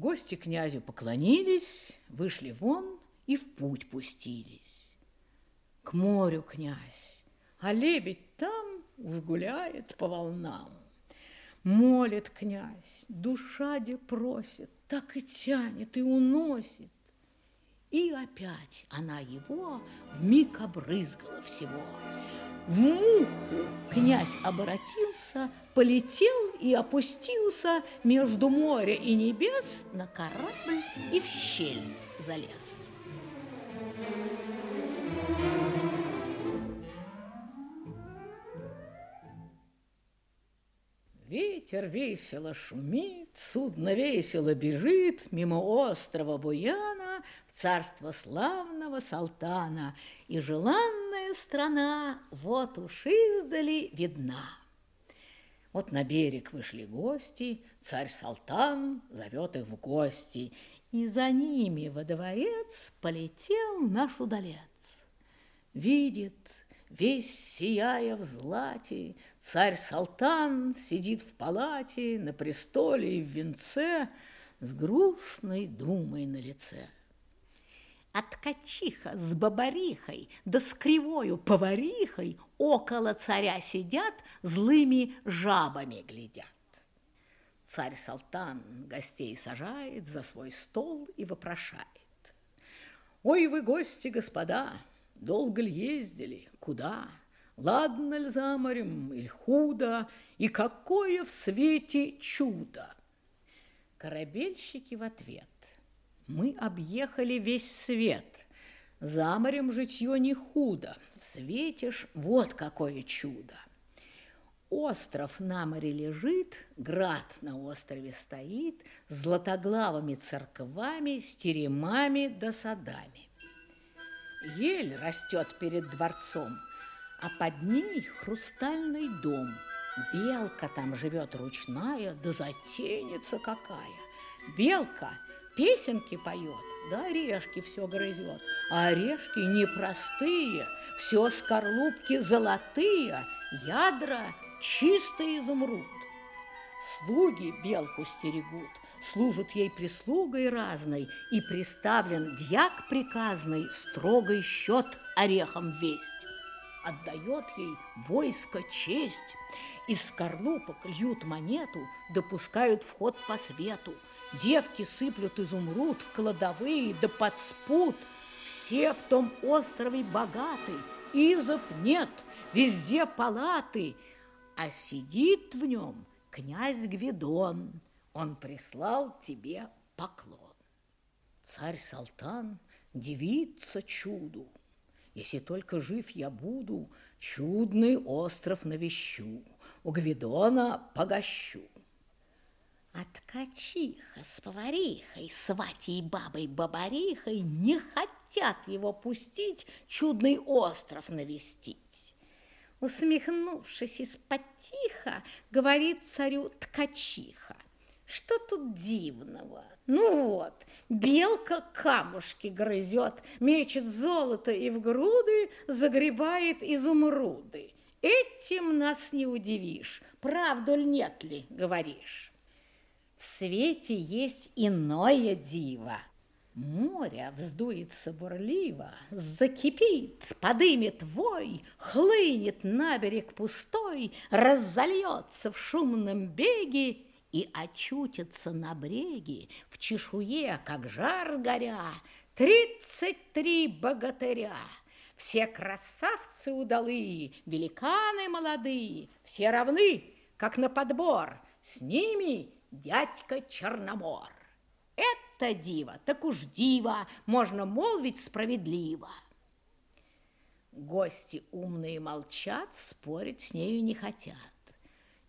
Гости князю поклонились, вышли вон и в путь пустились. К морю князь, а лебедь там уж гуляет по волнам. Молит князь, душа де просит, так и тянет и уносит. И опять она его в миг обрызгала всего. В муху князь обратился, полетел и опустился между моря и небес на корабль и в щель залез. Ветер весело шумит, судно весело бежит мимо острова Буяна в царство славного Салтана, и желанная страна вот уж издали видна. Вот на берег вышли гости, царь Салтан зовет их в гости, и за ними во дворец полетел наш удалец. Видит, Весь сияя в злате, царь Салтан сидит в палате на престоле и в венце с грустной думой на лице. А ткачиха с бабарихой, да с кривою поварихой около царя сидят, злыми жабами глядят. Царь Салтан гостей сажает за свой стол и вопрошает. «Ой вы, гости, господа, Долго ли ездили? Куда? Ладно ли за морем или худо? И какое в свете чудо? Корабельщики в ответ. Мы объехали весь свет. За морем житье не худо. Ж вот какое чудо. Остров на море лежит, град на острове стоит, с златоглавыми церквами, с теремами да садами. Ель растет перед дворцом, а под ней хрустальный дом. Белка там живет ручная, да затенится какая. Белка песенки поет, да орешки все грызет. А орешки непростые, все скорлупки золотые, ядра чистый изумруд. Слуги белку стерегут, служит ей прислугой разной, и приставлен дьяк приказный строгой счет орехом весть. Отдает ей войско честь, из скорлупок льют монету, допускают вход по свету. Девки сыплют изумруд в кладовые, да под спут. Все в том острове богаты, изоб нет, везде палаты, а сидит в нем князь Гвидон он прислал тебе поклон. Царь Салтан дивится чуду. Если только жив я буду, чудный остров навещу, у Гвидона погощу. А ткачиха с поварихой, сватей бабой-бабарихой не хотят его пустить, чудный остров навестить. Усмехнувшись из-под тихо, говорит царю ткачиха – что тут дивного? Ну вот, белка камушки грызет, мечет золото и в груды загребает изумруды. Этим нас не удивишь, правду ли нет ли, говоришь. В свете есть иное диво. Море вздуется бурливо, закипит, подымет вой, хлынет на берег пустой, разольется в шумном беге и очутится на бреге в чешуе, как жар горя, тридцать три богатыря. Все красавцы удалые, великаны молодые, все равны, как на подбор, с ними дядька Черномор. Это диво, так уж диво, можно молвить справедливо. Гости умные молчат, спорить с нею не хотят.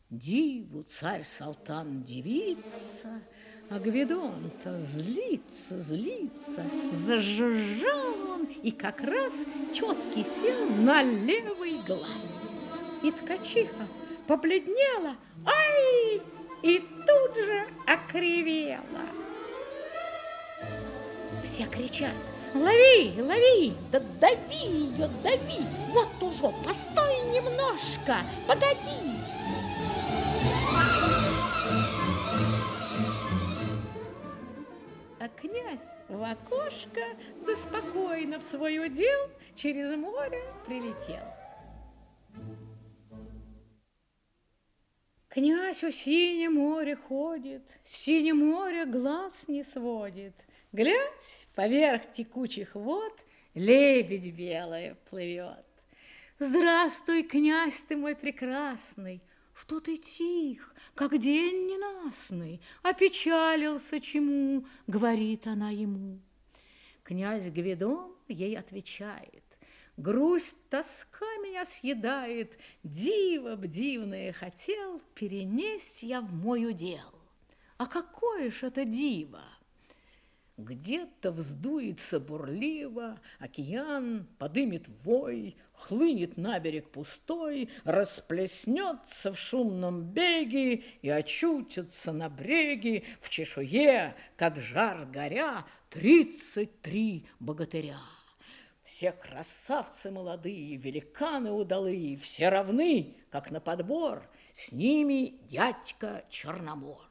Диву царь-салтан дивится, а Гвидон-то злится, злится, зажужжал он и как раз тетки сел на левый глаз. И ткачиха побледнела, ай, и тут же окривела. Все кричат, лови, лови, да дави ее, дави, вот уже, постой немножко, погоди, в окошко, да спокойно в свой удел через море прилетел. Князь у синее море ходит, с синее море глаз не сводит. Глядь, поверх текучих вод лебедь белая плывет. Здравствуй, князь ты мой прекрасный, что ты тих, как день ненастный, опечалился чему, говорит она ему. Князь Гвидон ей отвечает, Грусть, тоска меня съедает, Диво б дивное хотел Перенесть я в мой удел. А какое ж это диво! Где-то вздуется бурливо, океан подымет вой, хлынет на берег пустой, расплеснется в шумном беге и очутится на бреге в чешуе, как жар горя, тридцать три богатыря. Все красавцы молодые, великаны удалые, все равны, как на подбор, с ними дядька Черномор.